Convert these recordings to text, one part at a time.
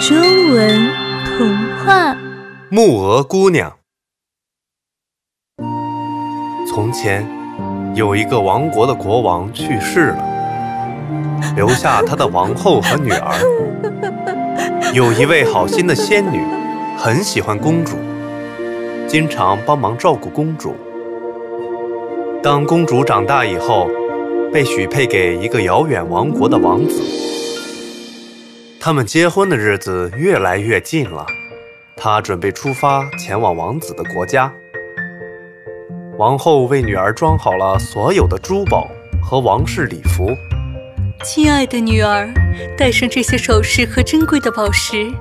中文童话《木鹅姑娘》。从前，有一个王国的国王去世了，留下他的王后和女儿。有一位好心的仙女，很喜欢公主，经常帮忙照顾公主。当公主长大以后，被许配给一个遥远王国的王子。他们结婚的日子越来越近了，他准备出发前往王子的国家。王后为女儿装好了所有的珠宝和王室礼服。亲爱的女儿，戴上这些首饰和珍贵的宝石，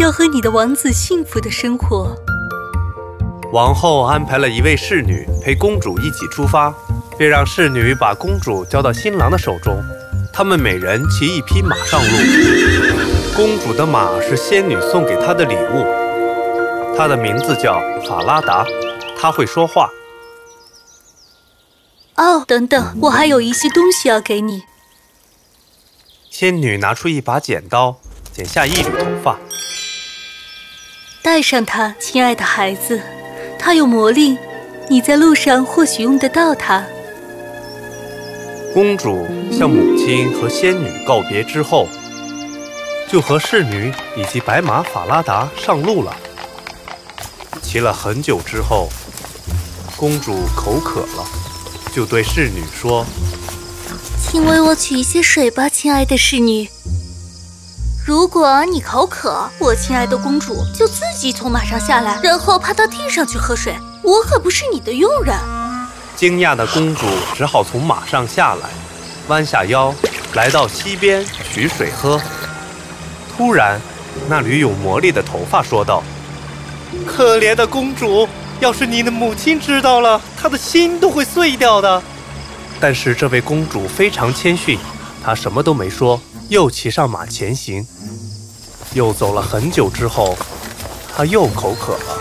要和你的王子幸福的生活。王后安排了一位侍女陪公主一起出发，并让侍女把公主交到新郎的手中。他们每人骑一匹马上路。公主的马是仙女送给她的礼物，她的名字叫法拉达，她会说话。哦，等等，我还有一些东西要给你。仙女拿出一把剪刀，剪下一缕头发。带上它，亲爱的孩子，它有魔力，你在路上或许用得到它。公主向母亲和仙女告别之后。就和侍女以及白马法拉达上路了。骑了很久之后，公主口渴了，就对侍女说：“请为我取一些水吧，亲爱的侍女。如果你口渴，我亲爱的公主就自己从马上下来，然后爬到地上去喝水。我可不是你的佣人。”惊讶的公主只好从马上下来，弯下腰，来到溪边取水喝。突然，那缕有魔力的头发说道：“可怜的公主，要是你的母亲知道了，她的心都会碎掉的。”但是这位公主非常谦逊，她什么都没说，又骑上马前行。又走了很久之后，她又口渴了。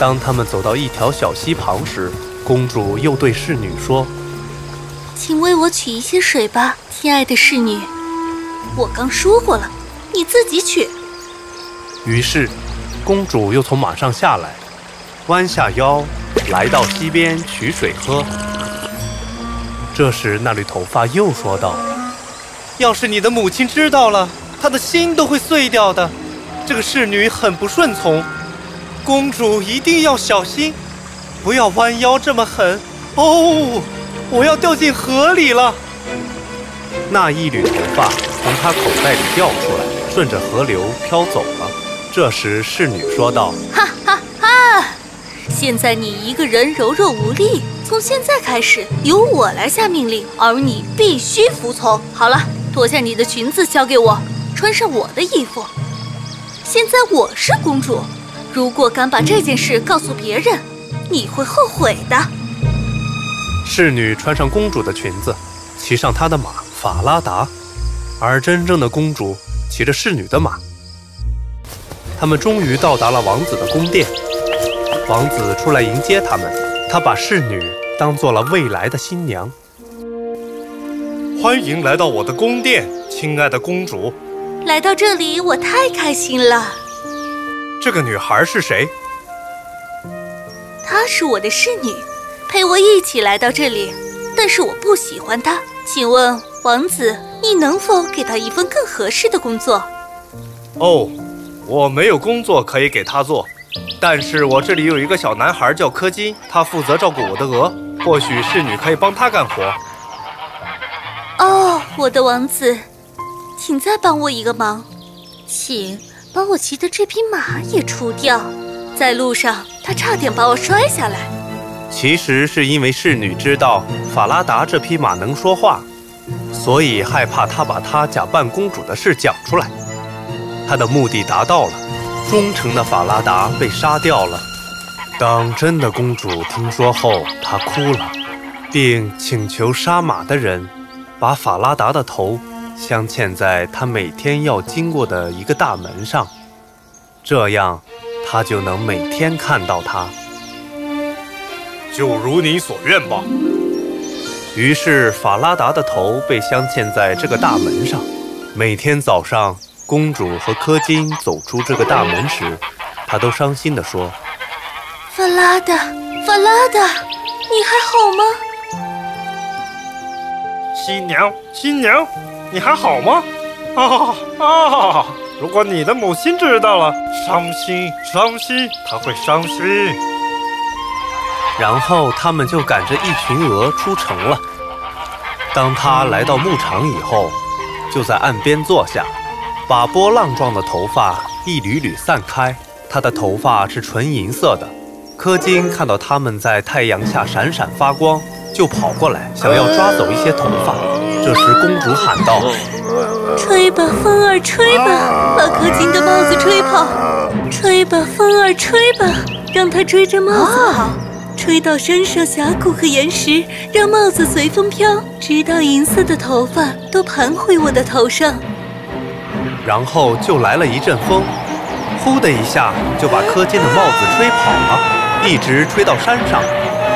当他们走到一条小溪旁时，公主又对侍女说：“请为我取一些水吧，亲爱的侍女。我刚说过了。”你自己取。于是，公主又从马上下来，弯下腰，来到溪边取水喝。这时，那缕头发又说道：“要是你的母亲知道了，她的心都会碎掉的。这个侍女很不顺从，公主一定要小心，不要弯腰这么狠。哦，我要掉进河里了。”那一缕头发从她口袋里掉出来。顺着河流飘走了。这时，侍女说道：“哈哈哈！现在你一个人柔弱无力，从现在开始由我来下命令，而你必须服从。好了，脱下你的裙子，交给我，穿上我的衣服。现在我是公主，如果敢把这件事告诉别人，你会后悔的。”侍女穿上公主的裙子，骑上她的马法拉达，而真正的公主。骑着侍女的马，他们终于到达了王子的宫殿。王子出来迎接他们，他把侍女当做了未来的新娘。欢迎来到我的宫殿，亲爱的公主。来到这里，我太开心了。这个女孩是谁？她是我的侍女，陪我一起来到这里。但是我不喜欢她。请问王子？你能否给他一份更合适的工作？哦，我没有工作可以给他做，但是我这里有一个小男孩叫柯金，他负责照顾我的鹅，或许侍女可以帮他干活。哦，我的王子，请再帮我一个忙，请把我骑的这匹马也除掉，在路上他差点把我摔下来。其实是因为侍女知道法拉达这匹马能说话。所以害怕他把他假扮公主的事讲出来，他的目的达到了，忠诚的法拉达被杀掉了。当真的公主听说后，她哭了，并请求杀马的人把法拉达的头镶嵌在她每天要经过的一个大门上，这样她就能每天看到他。就如你所愿吧。于是，法拉达的头被镶嵌在这个大门上。每天早上，公主和柯金走出这个大门时，她都伤心地说：“法拉达，法拉达，你还好吗？”新娘，新娘，你还好吗？啊啊！如果你的母亲知道了，伤心，伤心，她会伤心。然后他们就赶着一群鹅出城了。当他来到牧场以后，就在岸边坐下，把波浪状的头发一缕缕散开。他的头发是纯银色的。柯金看到他们在太阳下闪闪发光，就跑过来想要抓走一些头发。这时公主喊道：“吹吧，风儿，吹吧，把柯金的帽子吹跑。吹吧，风儿，吹吧，让它追着帽子跑。”吹到山上峡谷和岩石，让帽子随风飘，直到银色的头发都盘回我的头上。然后就来了一阵风，呼的一下就把柯金的帽子吹跑了，一直吹到山上。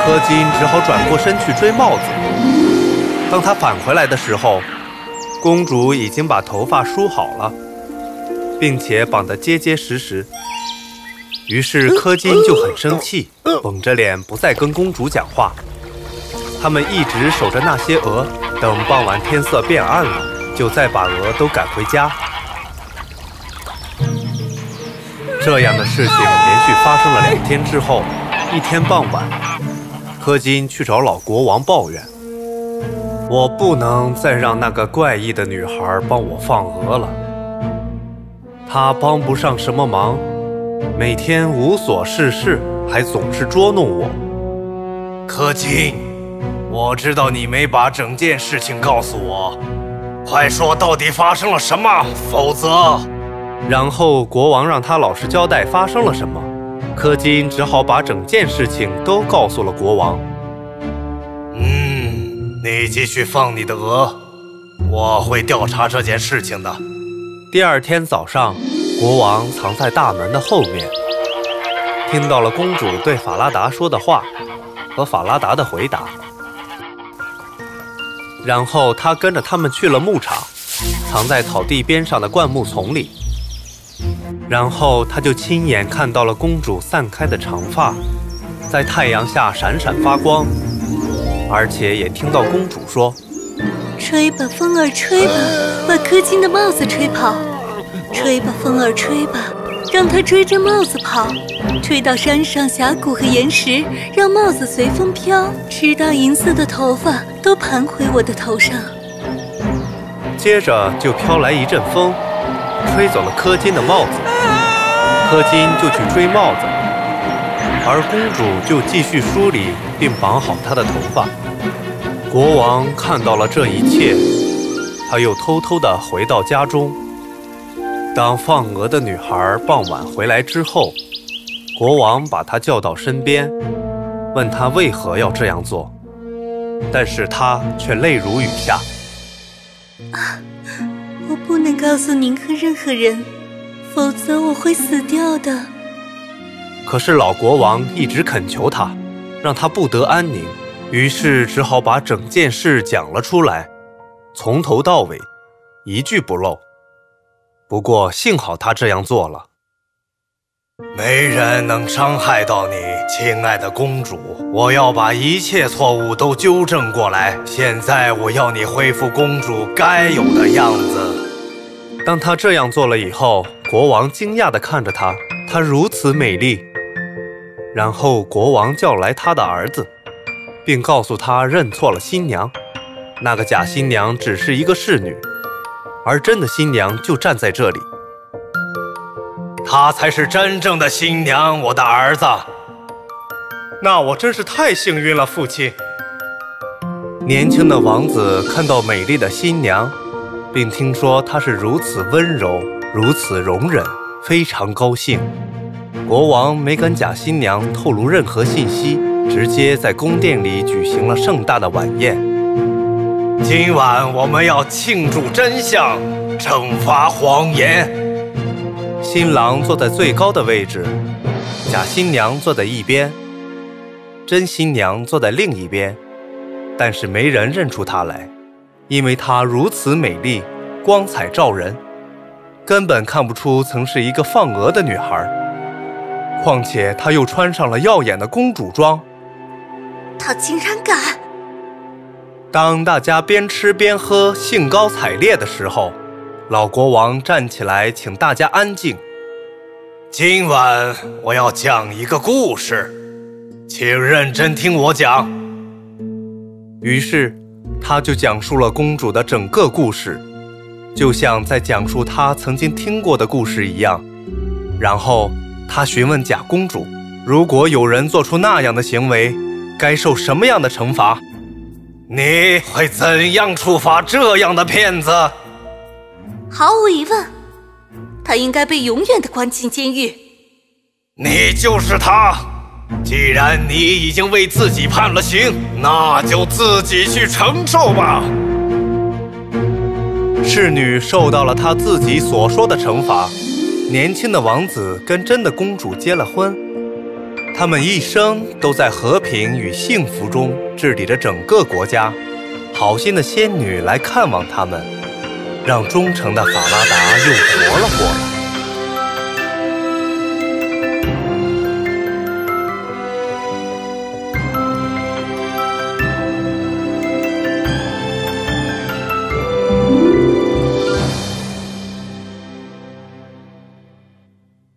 柯金只好转过身去追帽子。当他返回来的时候，公主已经把头发梳好了，并且绑得结结实实。于是柯金就很生气，绷着脸不再跟公主讲话。他们一直守着那些鹅，等傍晚天色变暗了，就再把鹅都赶回家。这样的事情连续发生了两天之后，一天傍晚，柯金去找老国王抱怨：“我不能再让那个怪异的女孩帮我放鹅了，她帮不上什么忙。”每天无所事事，还总是捉弄我。柯金，我知道你没把整件事情告诉我，快说到底发生了什么，否则……然后国王让他老实交代发生了什么。柯金只好把整件事情都告诉了国王。嗯，你继续放你的鹅，我会调查这件事情的。第二天早上。国王藏在大门的后面，听到了公主对法拉达说的话和法拉达的回答，然后他跟着他们去了牧场，藏在草地边上的灌木丛里。然后他就亲眼看到了公主散开的长发在太阳下闪闪发光，而且也听到公主说：“吹吧，风儿，吹吧，把柯金的帽子吹跑。”吹吧，风儿，吹吧，让它追着帽子跑，吹到山上峡谷和岩石，让帽子随风飘，直到银色的头发都盘回我的头上。接着就飘来一阵风，吹走了柯金的帽子，柯金就去追帽子，而公主就继续梳理并绑好她的头发。国王看到了这一切，他又偷偷地回到家中。当放鹅的女孩傍晚回来之后，国王把她叫到身边，问她为何要这样做，但是她却泪如雨下。啊，我不能告诉您和任何人，否则我会死掉的。可是老国王一直恳求她，让她不得安宁，于是只好把整件事讲了出来，从头到尾，一句不漏。不过幸好他这样做了。没人能伤害到你，亲爱的公主。我要把一切错误都纠正过来。现在我要你恢复公主该有的样子。当他这样做了以后，国王惊讶地看着她，她如此美丽。然后国王叫来他的儿子，并告诉他认错了新娘，那个假新娘只是一个侍女。而真的新娘就站在这里，她才是真正的新娘，我的儿子。那我真是太幸运了，父亲。年轻的王子看到美丽的新娘，并听说她是如此温柔、如此容忍，非常高兴。国王没跟假新娘透露任何信息，直接在宫殿里举行了盛大的晚宴。今晚我们要庆祝真相，惩罚谎言。新郎坐在最高的位置，假新娘坐在一边，真新娘坐在另一边。但是没人认出她来，因为她如此美丽，光彩照人。根本看不出曾是一个放鹅的女孩。况且她又穿上了耀眼的公主装。她竟然敢！当大家边吃边喝、兴高采烈的时候，老国王站起来，请大家安静。今晚我要讲一个故事，请认真听我讲。于是，他就讲述了公主的整个故事，就像在讲述他曾经听过的故事一样。然后，他询问假公主：“如果有人做出那样的行为，该受什么样的惩罚？你会怎样处罚这样的骗子？”毫无疑问，他应该被永远的关进监狱。你就是他。既然你已经为自己判了刑，那就自己去承受吧。侍女受到了她自己所说的惩罚。年轻的王子跟真的公主结了婚，他们一生都在和平与幸福中治理着整个国家。好心的仙女来看望他们。让忠诚的法拉达又活了过来。